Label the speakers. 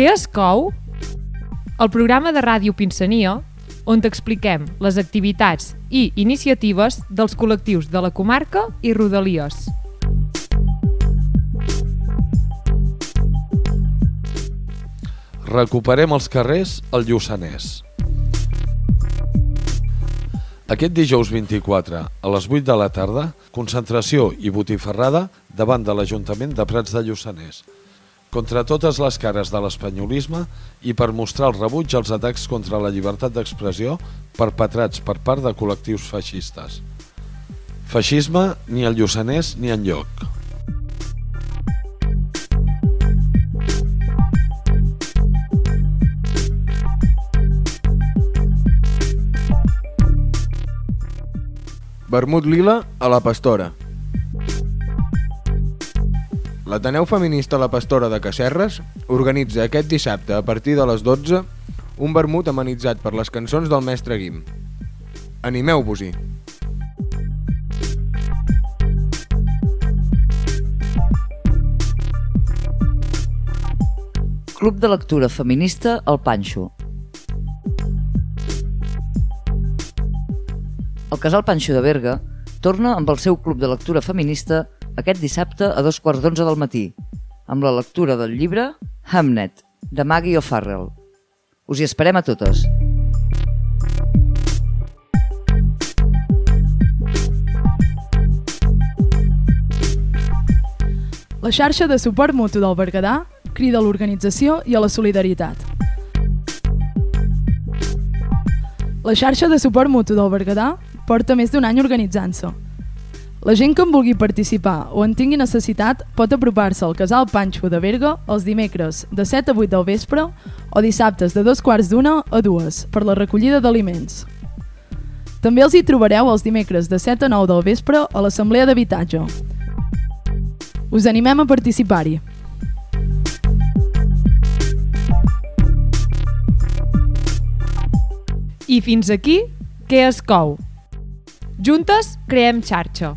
Speaker 1: Què es cou? El programa de ràdio Pinsania, on t'expliquem les activitats i iniciatives dels col·lectius de la comarca i Rodalies.
Speaker 2: Recuperem els carrers al Lluçanès. Aquest dijous 24, a les 8 de la tarda, concentració i botifarrada davant de l'Ajuntament de Prats de Lluçanès. Contra totes les cares de l'espanyolisme i per mostrar el rebuig als atacs contra la llibertat d'expressió perpetrats per part de col·lectius feixistes. Feixisme ni al Lluçanès ni en lloc.
Speaker 3: Vermut lila a la Pastora. L'Ateneu Feminista La Pastora de Casserres organitza aquest dissabte a partir de les 12 un vermut amenitzat per les cançons del mestre Guim. Animeu-vos-hi!
Speaker 4: Club de lectura feminista El Panxo. El Casal Panxo de Berga torna amb el seu club de lectura feminista aquest dissabte a dos quarts d'onze del matí, amb la lectura del llibre Hamnet, de Maggie O'Farrell. Us hi esperem a totes.
Speaker 5: La xarxa de suport mutu del Berguedà crida a l'organització i a la solidaritat. La xarxa de suport mutu del Berguedà porta més d'un any organitzant-se. La gent que en vulgui participar o en tingui necessitat pot apropar-se al Casal Panxo de Berga els dimecres de 7 a 8 del vespre o dissabtes de dos quarts d'una a dues per la recollida d'aliments. També els hi trobareu els dimecres de 7 a 9 del vespre a l'Assemblea d'Habitatge. Us animem a participar-hi.
Speaker 1: I fins aquí, què es cou? Juntes creem xarxa.